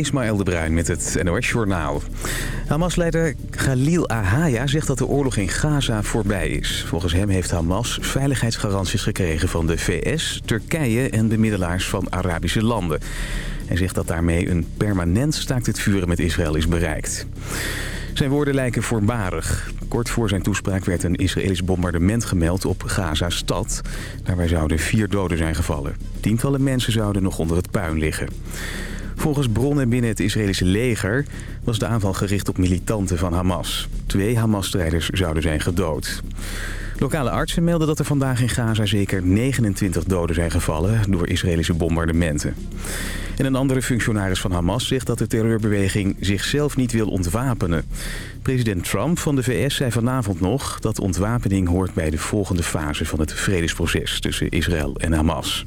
Ismaël de Bruin met het NOS Journaal. Hamas-leider Khalil Ahaya zegt dat de oorlog in Gaza voorbij is. Volgens hem heeft Hamas veiligheidsgaranties gekregen van de VS, Turkije en bemiddelaars van Arabische landen. Hij zegt dat daarmee een permanent staakt het vuren met Israël is bereikt. Zijn woorden lijken voorbarig. Kort voor zijn toespraak werd een Israëlisch bombardement gemeld op Gaza-stad. Daarbij zouden vier doden zijn gevallen. Tientallen mensen zouden nog onder het puin liggen. Volgens bronnen binnen het Israëlische leger was de aanval gericht op militanten van Hamas. Twee Hamas-strijders zouden zijn gedood. Lokale artsen melden dat er vandaag in Gaza zeker 29 doden zijn gevallen door Israëlische bombardementen. En een andere functionaris van Hamas zegt dat de terreurbeweging zichzelf niet wil ontwapenen. President Trump van de VS zei vanavond nog dat ontwapening hoort bij de volgende fase van het vredesproces tussen Israël en Hamas.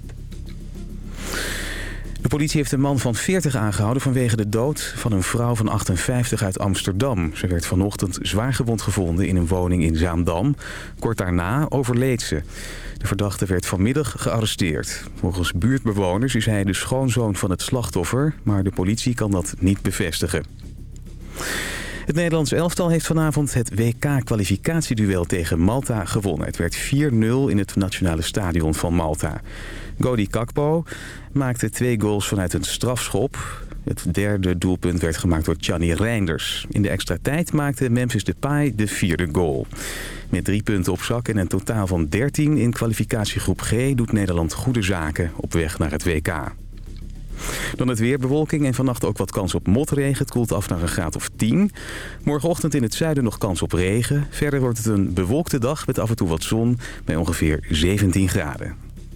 De politie heeft een man van 40 aangehouden vanwege de dood van een vrouw van 58 uit Amsterdam. Ze werd vanochtend zwaargewond gevonden in een woning in Zaandam. Kort daarna overleed ze. De verdachte werd vanmiddag gearresteerd. Volgens buurtbewoners is hij de schoonzoon van het slachtoffer, maar de politie kan dat niet bevestigen. Het Nederlands elftal heeft vanavond het WK-kwalificatieduel tegen Malta gewonnen. Het werd 4-0 in het nationale stadion van Malta. Godi Kakpo maakte twee goals vanuit een strafschop. Het derde doelpunt werd gemaakt door Gianni Reinders. In de extra tijd maakte Memphis Depay de vierde goal. Met drie punten op zak en een totaal van 13 in kwalificatiegroep G... doet Nederland goede zaken op weg naar het WK. Dan het weer, bewolking en vannacht ook wat kans op motregen. Het koelt af naar een graad of 10. Morgenochtend in het zuiden nog kans op regen. Verder wordt het een bewolkte dag met af en toe wat zon bij ongeveer 17 graden.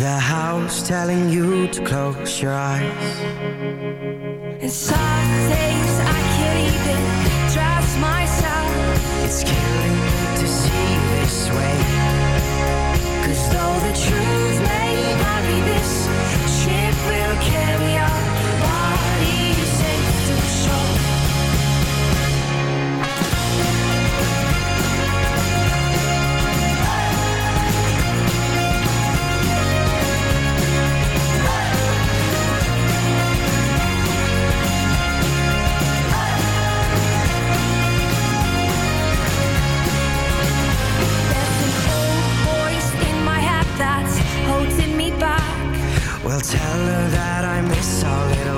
The house telling you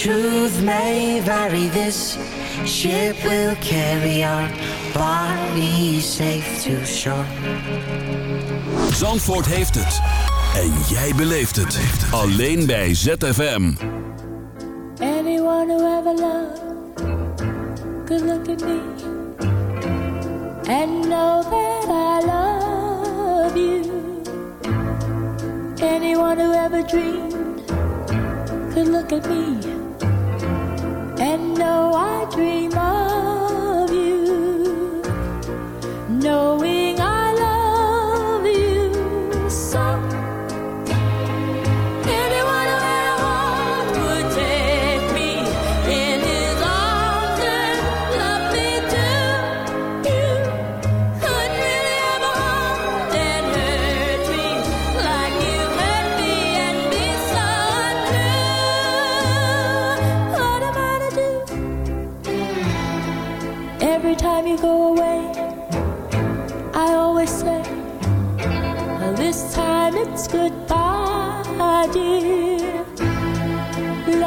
truth may vary, this ship will carry our bodies safe to shore. Zandvoort heeft het. En jij beleeft het. Alleen bij ZFM. Anyone who ever loved could look at me and know that I love you. Anyone who ever dreamed could look at me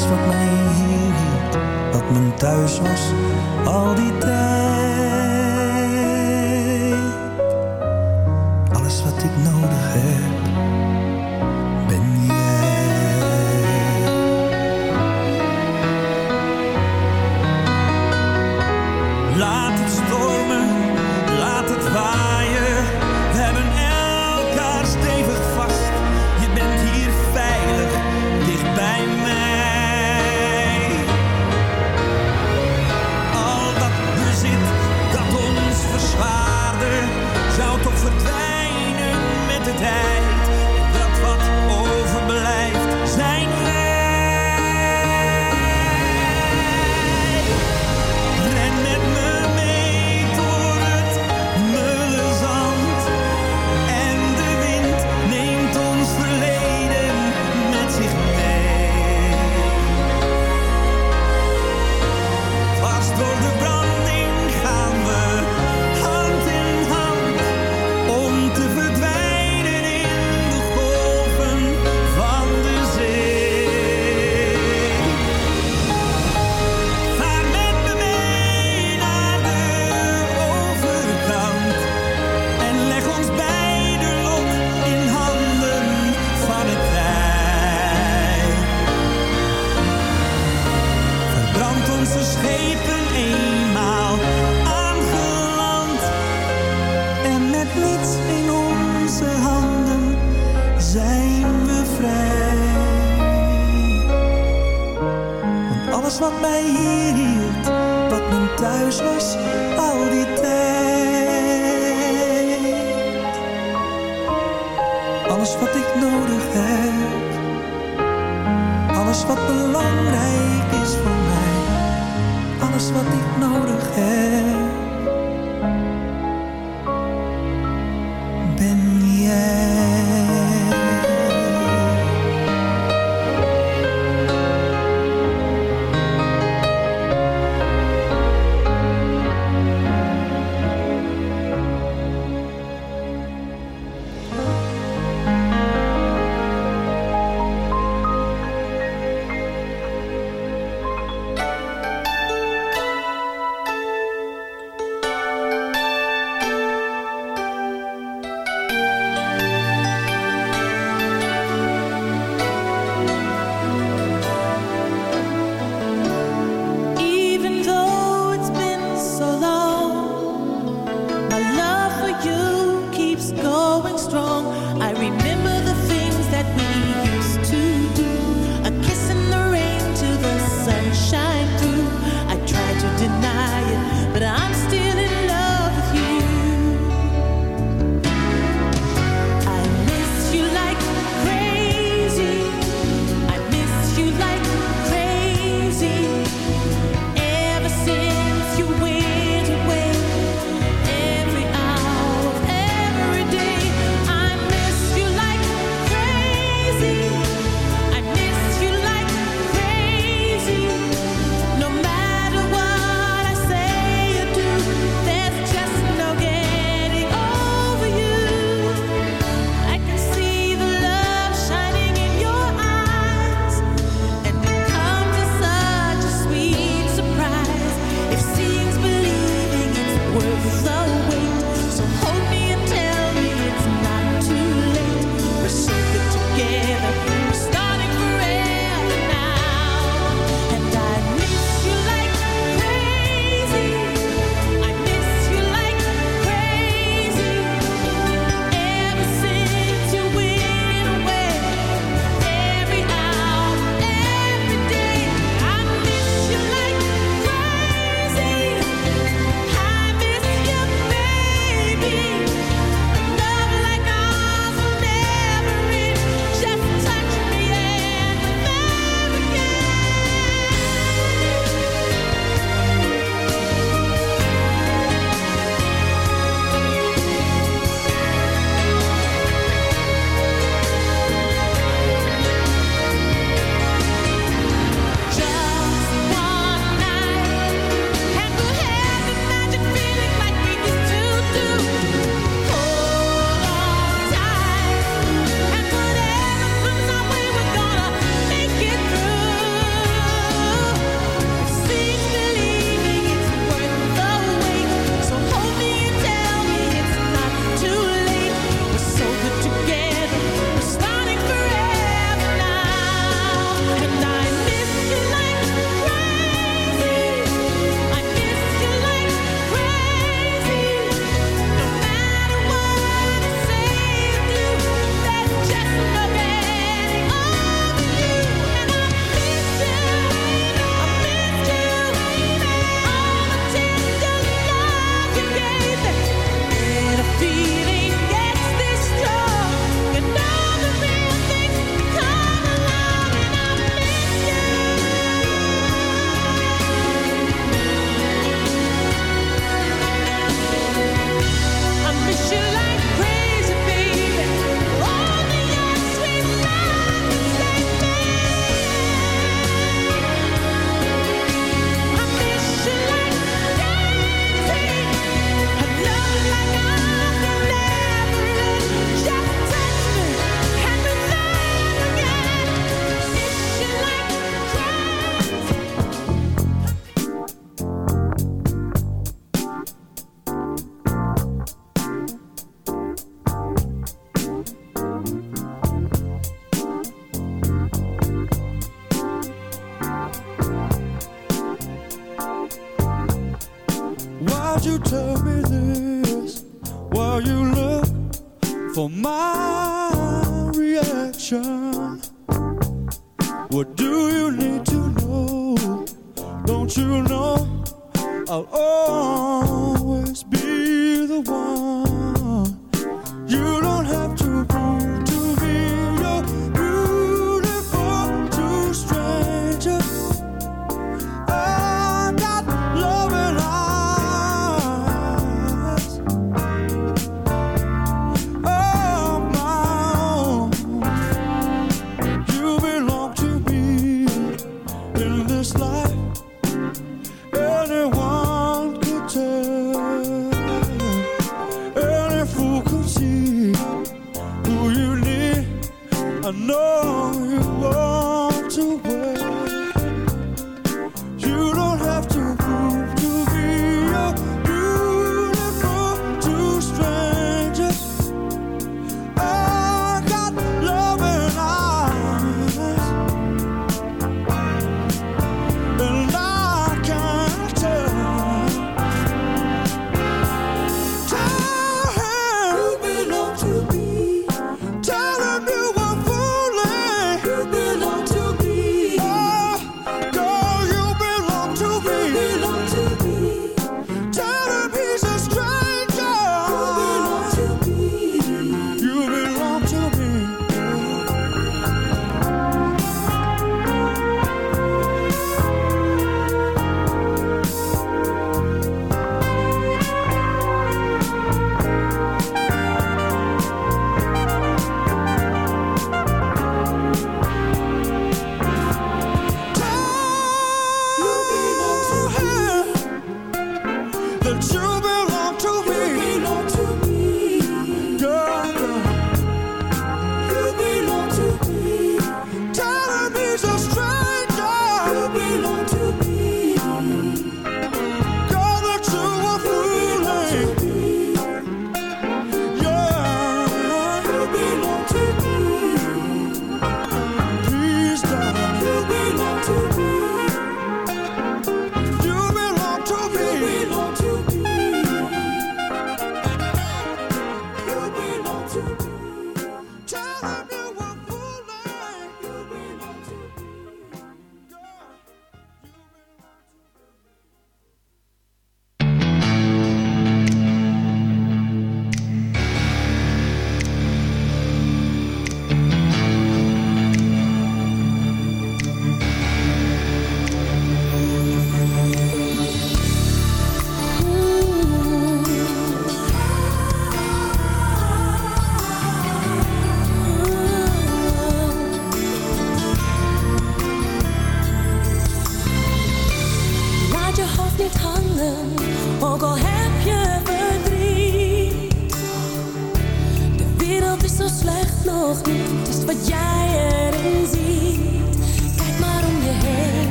wat mij hier hield, wat mijn thuis was, al die tijd. Alles wat belangrijk is voor mij, alles wat ik nodig heb.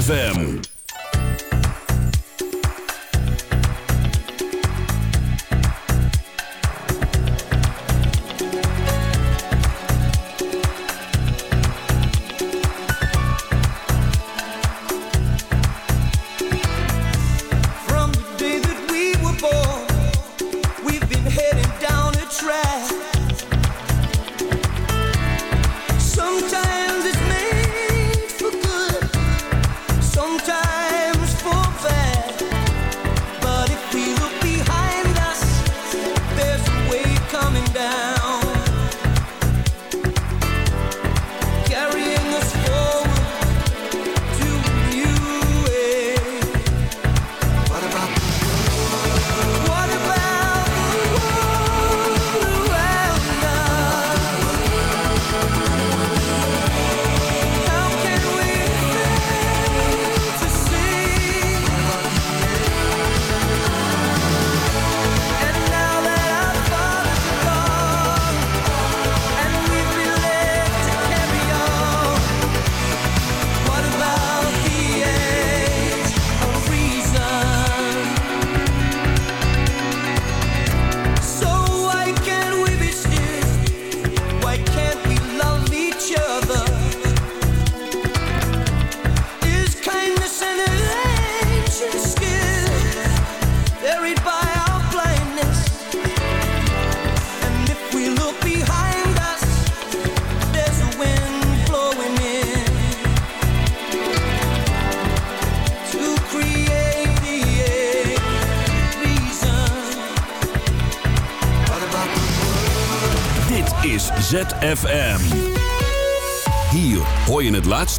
ZFM.